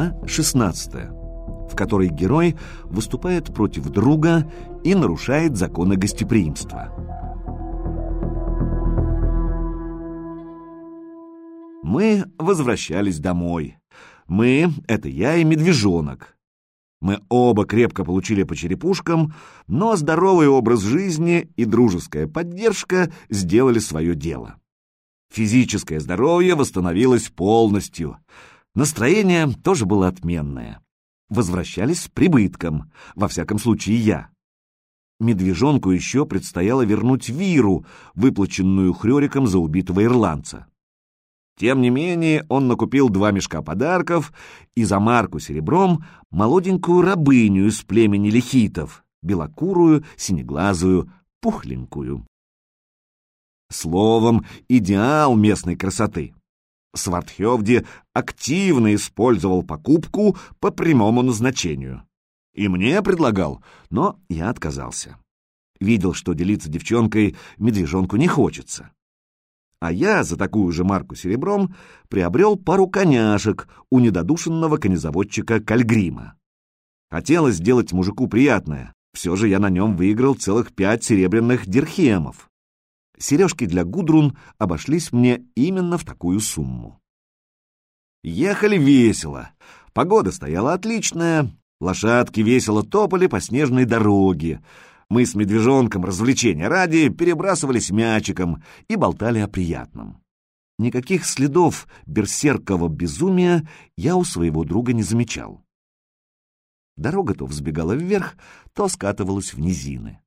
Глава 16, в которой герой выступает против друга и нарушает законы гостеприимства. Мы возвращались домой. Мы — это я и медвежонок. Мы оба крепко получили по черепушкам, но здоровый образ жизни и дружеская поддержка сделали свое дело. Физическое здоровье восстановилось полностью. Настроение тоже было отменное. Возвращались с прибытком, во всяком случае я. Медвежонку еще предстояло вернуть виру, выплаченную Хрёриком за убитого ирландца. Тем не менее, он накупил два мешка подарков и за марку серебром молоденькую рабыню из племени лихитов, белокурую, синеглазую, пухленькую. Словом, идеал местной красоты. Свартхевди активно использовал покупку по прямому назначению. И мне предлагал, но я отказался. Видел, что делиться девчонкой медвежонку не хочется а я за такую же марку серебром приобрел пару коняшек у недодушенного конезаводчика Кальгрима. Хотелось сделать мужику приятное, все же я на нем выиграл целых пять серебряных дирхемов. Сережки для Гудрун обошлись мне именно в такую сумму. Ехали весело, погода стояла отличная, лошадки весело топали по снежной дороге, мы с медвежонком развлечения ради перебрасывались мячиком и болтали о приятном. Никаких следов берсеркового безумия я у своего друга не замечал. Дорога то взбегала вверх, то скатывалась в низины.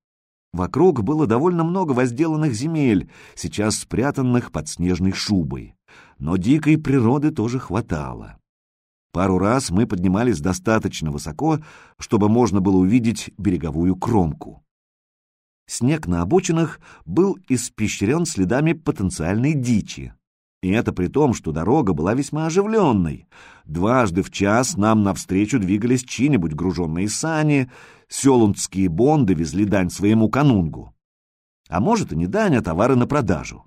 Вокруг было довольно много возделанных земель, сейчас спрятанных под снежной шубой, но дикой природы тоже хватало. Пару раз мы поднимались достаточно высоко, чтобы можно было увидеть береговую кромку. Снег на обочинах был испещрен следами потенциальной дичи. И это при том, что дорога была весьма оживленной. Дважды в час нам навстречу двигались чьи-нибудь груженные сани, селундские бонды везли дань своему канунгу. А может и не дань, а товары на продажу.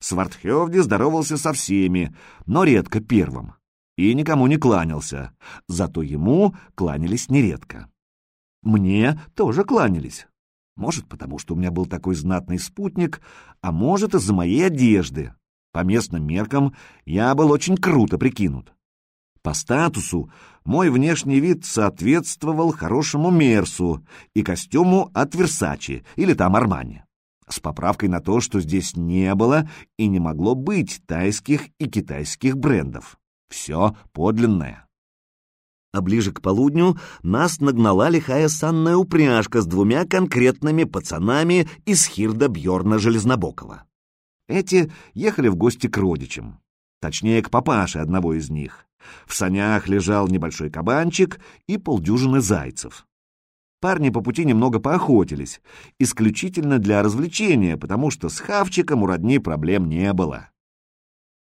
Свартхевди здоровался со всеми, но редко первым, и никому не кланялся, зато ему кланялись нередко. Мне тоже кланялись, может, потому что у меня был такой знатный спутник, а может, из-за моей одежды. По местным меркам я был очень круто прикинут. По статусу мой внешний вид соответствовал хорошему Мерсу и костюму от Версачи или там Армани. С поправкой на то, что здесь не было и не могло быть тайских и китайских брендов. Все подлинное а ближе к полудню нас нагнала лихая санная упряжка с двумя конкретными пацанами из Хирда Бьорна Железнобокова. Эти ехали в гости к родичам, точнее, к папаше одного из них. В санях лежал небольшой кабанчик и полдюжины зайцев. Парни по пути немного поохотились, исключительно для развлечения, потому что с хавчиком у родни проблем не было.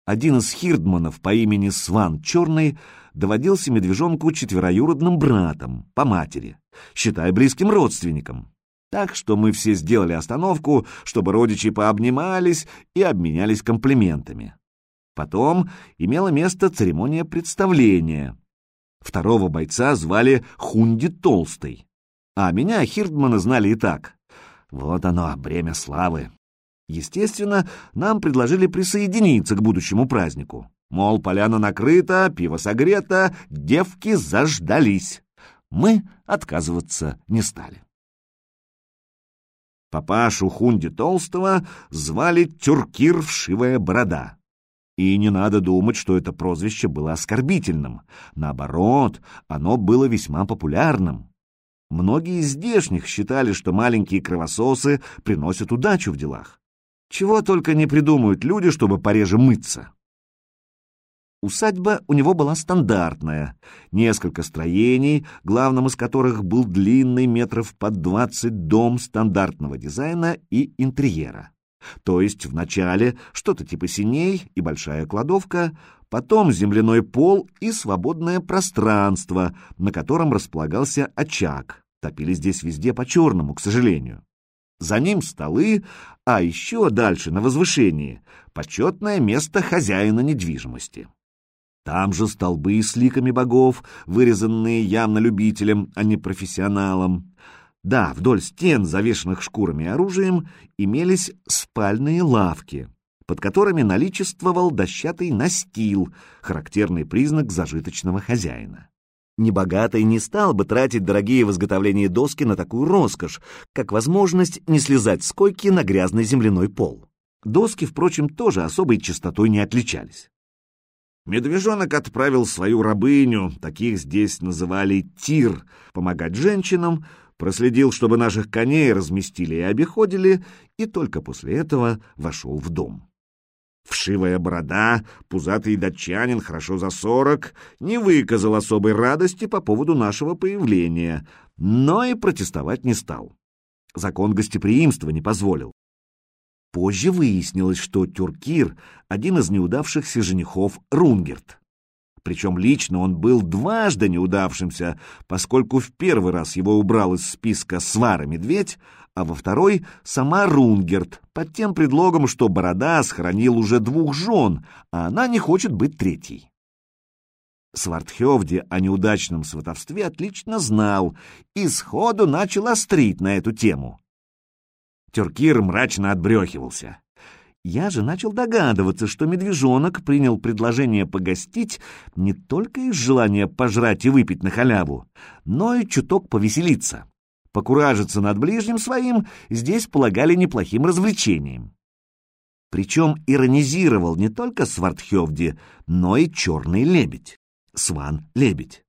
Один из хирдманов по имени Сван Черный доводился медвежонку четвероюродным братом по матери, считая близким родственником. Так что мы все сделали остановку, чтобы родичи пообнимались и обменялись комплиментами. Потом имела место церемония представления. Второго бойца звали Хунди Толстый, а меня Хирдмана знали и так. Вот оно, бремя славы. Естественно, нам предложили присоединиться к будущему празднику. Мол, поляна накрыта, пиво согрето, девки заждались. Мы отказываться не стали. Папашу Хунди Толстого звали Тюркир Вшивая Борода. И не надо думать, что это прозвище было оскорбительным. Наоборот, оно было весьма популярным. Многие из здешних считали, что маленькие кровососы приносят удачу в делах. Чего только не придумают люди, чтобы пореже мыться. Усадьба у него была стандартная, несколько строений, главным из которых был длинный метров под двадцать дом стандартного дизайна и интерьера. То есть вначале что-то типа синей и большая кладовка, потом земляной пол и свободное пространство, на котором располагался очаг. Топили здесь везде по-черному, к сожалению. За ним столы, а еще дальше, на возвышении, почетное место хозяина недвижимости. Там же столбы с ликами богов, вырезанные явно любителем, а не профессионалом. Да, вдоль стен, завешенных шкурами и оружием, имелись спальные лавки, под которыми наличествовал дощатый настил, характерный признак зажиточного хозяина. Небогатый не стал бы тратить дорогие в изготовлении доски на такую роскошь, как возможность не слезать с койки на грязный земляной пол. Доски, впрочем, тоже особой чистотой не отличались. Медвежонок отправил свою рабыню, таких здесь называли тир, помогать женщинам, проследил, чтобы наших коней разместили и обиходили, и только после этого вошел в дом. Вшивая борода, пузатый датчанин, хорошо за сорок, не выказал особой радости по поводу нашего появления, но и протестовать не стал. Закон гостеприимства не позволил. Позже выяснилось, что Тюркир — один из неудавшихся женихов Рунгерт. Причем лично он был дважды неудавшимся, поскольку в первый раз его убрал из списка свара-медведь, а во второй — сама Рунгерт, под тем предлогом, что Борода сохранил уже двух жен, а она не хочет быть третьей. Свардхевде о неудачном сватовстве отлично знал и сходу начал острить на эту тему. Тюркир мрачно отбрехивался. Я же начал догадываться, что медвежонок принял предложение погостить не только из желания пожрать и выпить на халяву, но и чуток повеселиться. Покуражиться над ближним своим здесь полагали неплохим развлечением. Причем иронизировал не только Свардхевди, но и черный лебедь, сван-лебедь.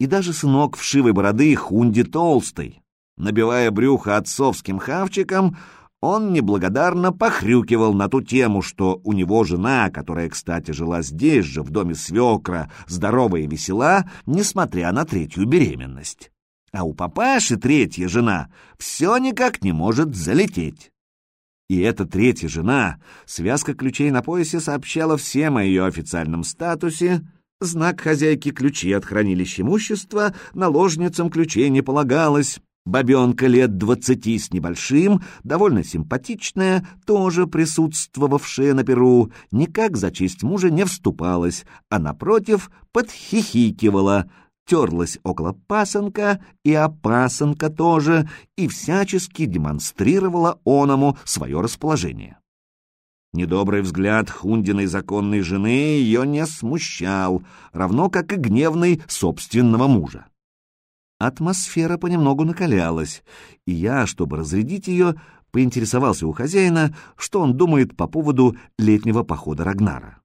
И даже сынок вшивой бороды Хунди Толстый. Набивая брюхо отцовским хавчиком, он неблагодарно похрюкивал на ту тему, что у него жена, которая, кстати, жила здесь же, в доме свекра, здоровая и весела, несмотря на третью беременность. А у папаши третья жена все никак не может залететь. И эта третья жена, связка ключей на поясе сообщала всем о ее официальном статусе, знак хозяйки ключи от хранилища имущества, наложницам ключей не полагалось, Бабенка лет двадцати с небольшим, довольно симпатичная, тоже присутствовавшая на перу, никак за честь мужа не вступалась, а, напротив, подхихикивала, терлась около пасынка и опасынка тоже, и всячески демонстрировала оному свое расположение. Недобрый взгляд Хундиной законной жены ее не смущал, равно как и гневный собственного мужа. Атмосфера понемногу накалялась, и я, чтобы разрядить ее, поинтересовался у хозяина, что он думает по поводу летнего похода Рагнара.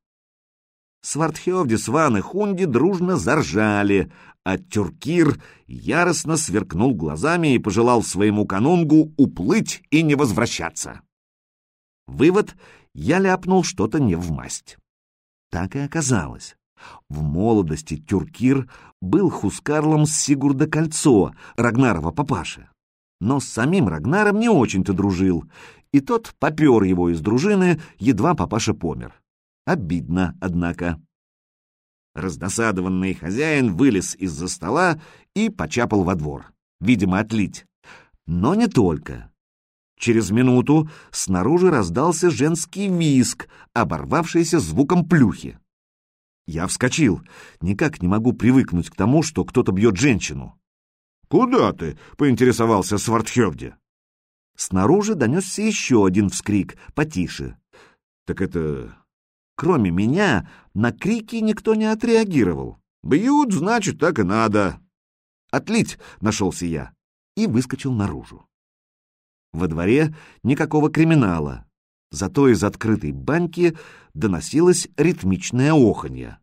Свардхевди, Сван и Хунди дружно заржали, а Тюркир яростно сверкнул глазами и пожелал своему канунгу уплыть и не возвращаться. Вывод — я ляпнул что-то не в масть. Так и оказалось. В молодости Тюркир был Хускарлом с Сигурда Кольцо, Рагнарова папаши. Но с самим Рагнаром не очень-то дружил, и тот попер его из дружины, едва папаша помер. Обидно, однако. Раздосадованный хозяин вылез из-за стола и почапал во двор. Видимо, отлить. Но не только. Через минуту снаружи раздался женский виск, оборвавшийся звуком плюхи. Я вскочил. Никак не могу привыкнуть к тому, что кто-то бьет женщину. «Куда ты?» — поинтересовался Свардхевде. Снаружи донесся еще один вскрик, потише. «Так это...» Кроме меня, на крики никто не отреагировал. «Бьют, значит, так и надо». «Отлить!» — нашелся я и выскочил наружу. Во дворе никакого криминала, зато из открытой баньки доносилось ритмичное оханье.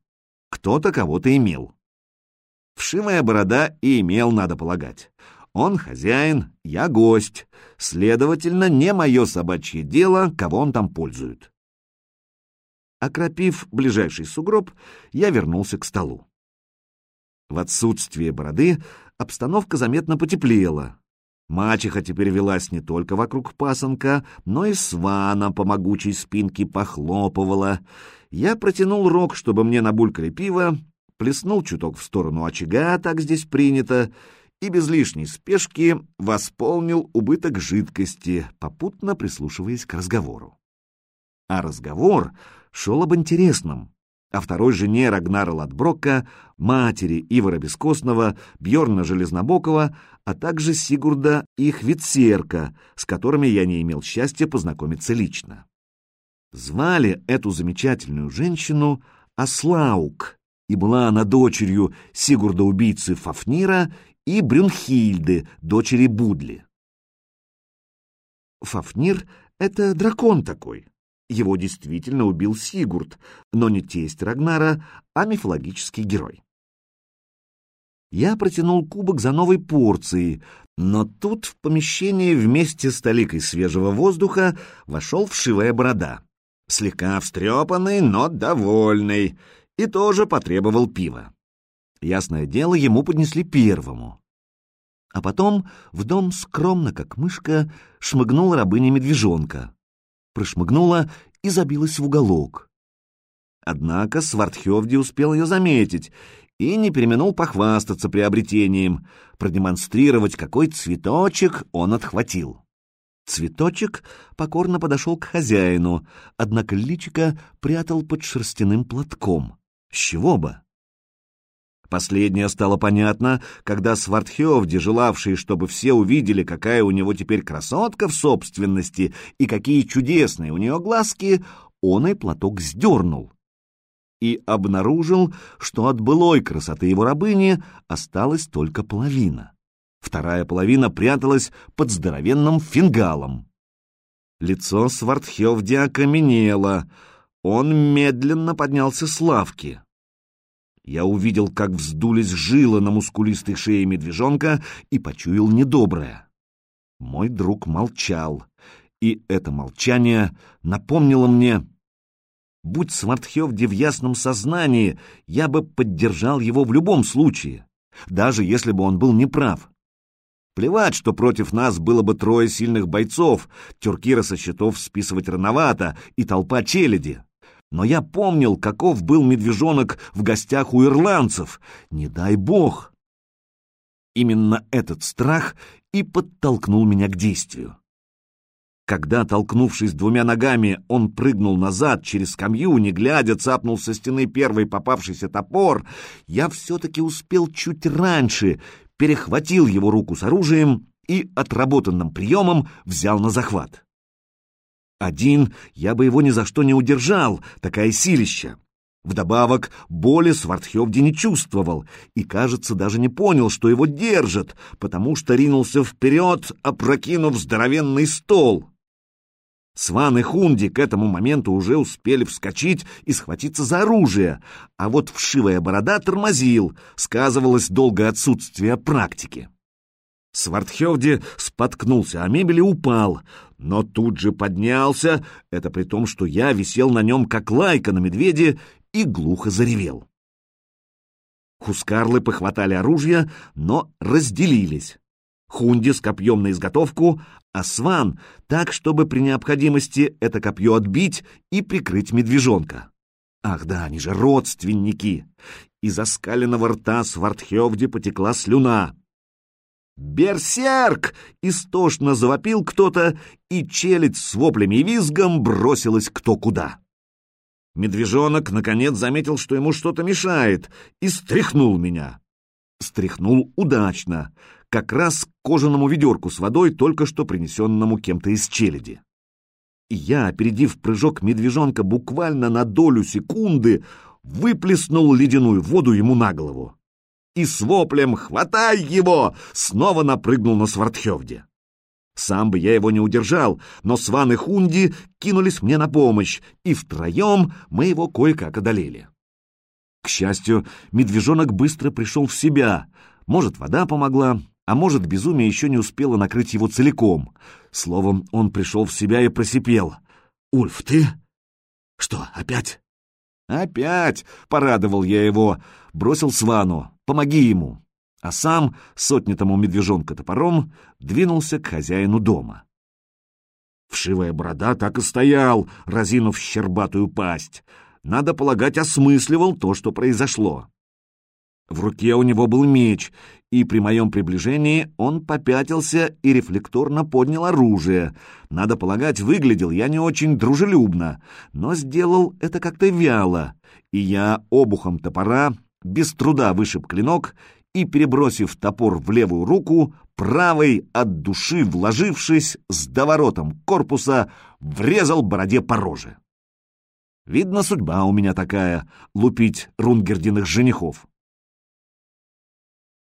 Кто-то кого-то имел. Вшивая борода и имел, надо полагать. Он хозяин, я гость, следовательно, не мое собачье дело, кого он там пользует. Окропив ближайший сугроб, я вернулся к столу. В отсутствие бороды обстановка заметно потеплела, Мачеха теперь велась не только вокруг пасынка, но и свана по могучей спинке похлопывала. Я протянул рог, чтобы мне набулькали пиво, плеснул чуток в сторону очага, так здесь принято, и без лишней спешки восполнил убыток жидкости, попутно прислушиваясь к разговору. А разговор шел об интересном. О второй жене Рагнара Ладброка, матери Ивара Бескостного, Бьорна Железнобокова, а также Сигурда и Хвицерка, с которыми я не имел счастья познакомиться лично. Звали эту замечательную женщину Аслаук, и была она дочерью Сигурда-убийцы Фафнира и Брюнхильды, дочери Будли. Фафнир — это дракон такой. Его действительно убил Сигурд, но не тесть Рагнара, а мифологический герой. Я протянул кубок за новой порцией, но тут в помещение вместе с толикой свежего воздуха вошел вшивая борода. Слегка встрепанный, но довольный, и тоже потребовал пива. Ясное дело, ему поднесли первому. А потом в дом скромно, как мышка, шмыгнула рабыня-медвежонка. Прошмыгнула и забилась в уголок. Однако Свардхевди успел ее заметить и не переменул похвастаться приобретением, продемонстрировать, какой цветочек он отхватил. Цветочек покорно подошел к хозяину, однако личика прятал под шерстяным платком. С чего бы? Последнее стало понятно, когда Свардхевди, желавший, чтобы все увидели, какая у него теперь красотка в собственности и какие чудесные у нее глазки, он и платок сдернул. И обнаружил, что от былой красоты его рабыни осталась только половина. Вторая половина пряталась под здоровенным фингалом. Лицо Свардхевди окаменело. Он медленно поднялся с лавки. Я увидел, как вздулись жилы на мускулистой шее медвежонка и почуял недоброе. Мой друг молчал, и это молчание напомнило мне... Будь Свардхевди в ясном сознании, я бы поддержал его в любом случае, даже если бы он был неправ. Плевать, что против нас было бы трое сильных бойцов, тюркира со счетов списывать рановато и толпа челяди но я помнил, каков был медвежонок в гостях у ирландцев. Не дай бог! Именно этот страх и подтолкнул меня к действию. Когда, толкнувшись двумя ногами, он прыгнул назад через скамью, не глядя, цапнул со стены первый попавшийся топор, я все-таки успел чуть раньше, перехватил его руку с оружием и отработанным приемом взял на захват. Один я бы его ни за что не удержал, такая силища. Вдобавок, боли Свардхевди не чувствовал и, кажется, даже не понял, что его держат, потому что ринулся вперед, опрокинув здоровенный стол. Сван и Хунди к этому моменту уже успели вскочить и схватиться за оружие, а вот вшивая борода тормозил, сказывалось долгое отсутствие практики. Свардхевди споткнулся, а мебель и упал, но тут же поднялся, это при том, что я висел на нем, как лайка на медведе, и глухо заревел. Хускарлы похватали оружие, но разделились. Хунди с копьем на изготовку, а Сван так, чтобы при необходимости это копье отбить и прикрыть медвежонка. Ах да, они же родственники! Из оскаленного рта Свардхевди потекла слюна. «Берсерк!» — истошно завопил кто-то, и челядь с воплями и визгом бросилась кто куда. Медвежонок, наконец, заметил, что ему что-то мешает, и стряхнул меня. Стряхнул удачно, как раз к кожаному ведерку с водой, только что принесенному кем-то из челяди. И я, опередив прыжок медвежонка буквально на долю секунды, выплеснул ледяную воду ему на голову и с воплем «Хватай его!» снова напрыгнул на Свардхевде. Сам бы я его не удержал, но Сван и Хунди кинулись мне на помощь, и втроем мы его кое-как одолели. К счастью, медвежонок быстро пришел в себя. Может, вода помогла, а может, безумие еще не успело накрыть его целиком. Словом, он пришел в себя и просипел. «Ульф, ты? Что, опять?» «Опять!» — порадовал я его, бросил Свану. «Помоги ему!» А сам, сотнятому медвежонка топором, двинулся к хозяину дома. Вшивая борода так и стоял, разинув щербатую пасть. Надо полагать, осмысливал то, что произошло. В руке у него был меч, и при моем приближении он попятился и рефлекторно поднял оружие. Надо полагать, выглядел я не очень дружелюбно, но сделал это как-то вяло, и я обухом топора без труда вышиб клинок и, перебросив топор в левую руку, правой от души вложившись с доворотом корпуса, врезал бороде по роже. Видно, судьба у меня такая — лупить рунгердиных женихов.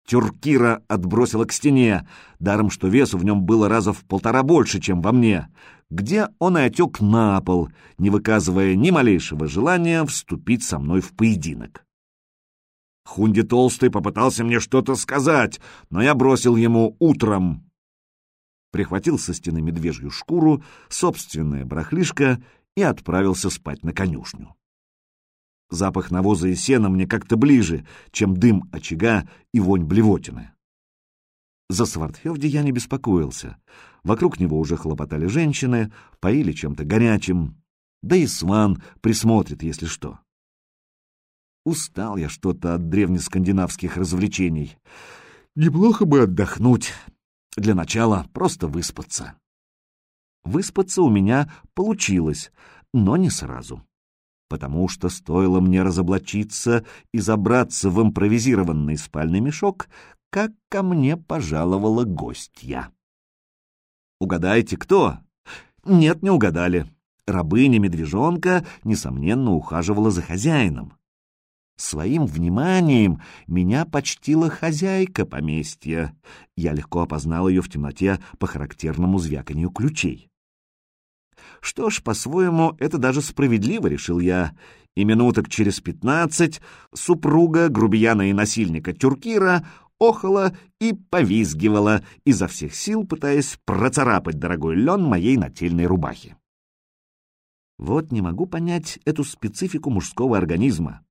Тюркира отбросила к стене, даром что весу в нем было раза в полтора больше, чем во мне, где он и отек на пол, не выказывая ни малейшего желания вступить со мной в поединок. Хунди Толстый попытался мне что-то сказать, но я бросил ему утром. Прихватил со стены медвежью шкуру, собственное барахлишко и отправился спать на конюшню. Запах навоза и сена мне как-то ближе, чем дым очага и вонь блевотины. За Свардхевди я не беспокоился. Вокруг него уже хлопотали женщины, поили чем-то горячим. Да и Сван присмотрит, если что. Устал я что-то от древнескандинавских развлечений. Неплохо бы отдохнуть. Для начала просто выспаться. Выспаться у меня получилось, но не сразу потому что стоило мне разоблачиться и забраться в импровизированный спальный мешок, как ко мне пожаловала гостья. Угадайте, кто? Нет, не угадали. Рабыня-медвежонка, несомненно, ухаживала за хозяином. Своим вниманием меня почтила хозяйка поместья. Я легко опознал ее в темноте по характерному звяканью ключей. Что ж, по-своему, это даже справедливо, решил я. И минуток через пятнадцать супруга грубияна и насильника Тюркира охала и повизгивала, изо всех сил пытаясь процарапать дорогой лен моей нательной рубахи. Вот не могу понять эту специфику мужского организма.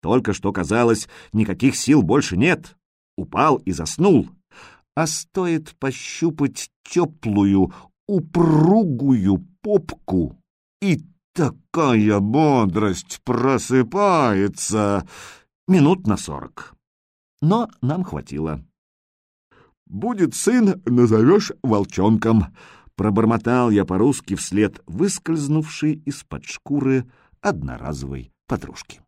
Только что казалось, никаких сил больше нет. Упал и заснул. А стоит пощупать теплую, упругую попку, и такая бодрость просыпается минут на сорок. Но нам хватило. «Будет сын, назовешь волчонком», — пробормотал я по-русски вслед выскользнувшей из-под шкуры одноразовой подружки.